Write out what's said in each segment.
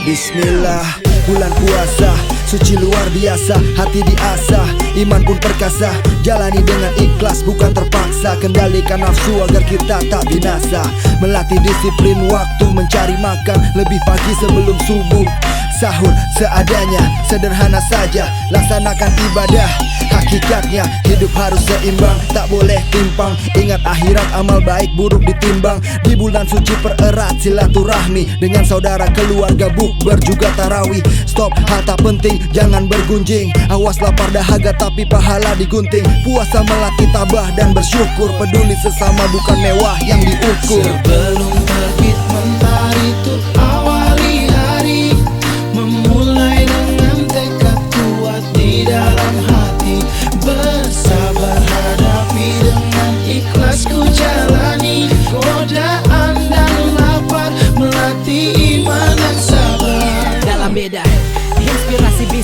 Bismillah, bulan puasa Suci luar biasa, hati diasah Iman pun perkasa. Jalani dengan ikhlas, bukan terpaksa. Kendalikan nafsu agar kita tak binasa. Melatih disiplin waktu mencari makan Lebih pagi sebelum subuh Sahur seadanya, sederhana saja. Laksanakan ibadah. Hakikatnya hidup harus seimbang. Tak boleh timpang. Ingat akhirat amal baik buruk ditimbang. Di bulan suci pererat silaturahmi Dengan saudara keluarga bukber juga tarawih. Stop hal tak penting. Jangan bergunjing. Awas lapar dahaga tapi pahala digunting. Puasa melatih tabah dan bersyukur. Peduli sesama bukan mewah yang diukur. Sebelum terbit mentari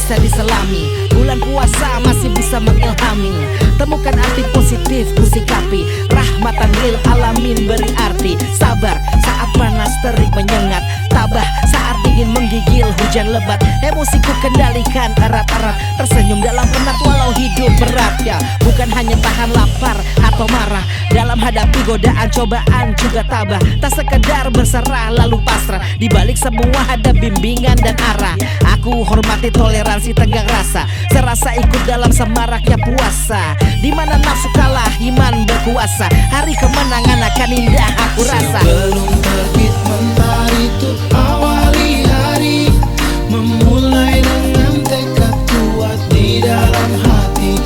bisa diselami. Bulan puasa masih bisa mengilhami Temukan arti positif ku sikapi Rahmatan lil alamin beri arti Sabar. Saat panas terik menyengat. Tabah saat dingin menggigil hujan lebat. Emosiku kendalikan erat-erat. Tersenyum dalam penat walau hidup berat ya Bukan hanya tahan lapar atau marah. Dalam hadapi godaan cobaan juga tabah. Tak sekedar berserah lalu pasrah. Di balik semua ada bimbingan dan arah. Aku hormati toleransi tegang rasa. Serasa ikut dalam semaraknya puasa. Di mana nafsu kalah iman berkuasa. Hari kemenangan akan indah aku rasa. Sebelum terbit mentari tuh awali hari Memulai dengan tekad kuat di dalam hati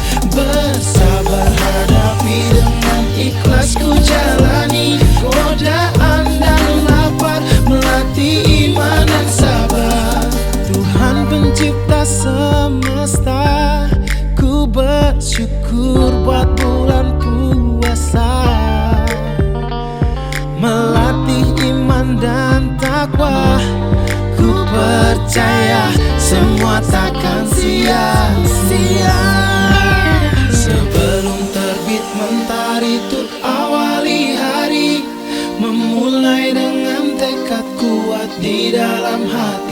pencipta semesta. Ku bersyukur buat bulan puasa. Melatih iman dan takwa. Ku percaya semua takkan sia-sia. Sebelum terbit mentari tuh awali hari Memulai dengan tekad kuat di dalam hati